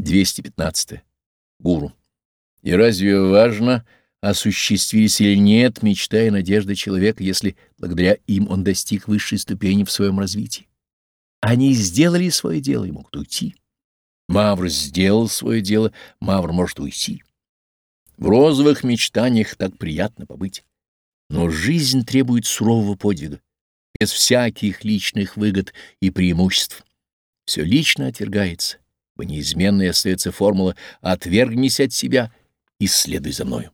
215. Гуру. И разве важно, осуществились или нет мечта и надежда человека, если благодаря им он достиг высшей ступени в своем развитии? Они сделали свое дело и могут уйти. Мавр сделал свое дело, Мавр может уйти. В розовых мечтаниях так приятно побыть. Но жизнь требует сурового подвига, без всяких личных выгод и преимуществ. Все лично отвергается, ибо неизменной остается формула «отвергнись от себя и следуй за мною».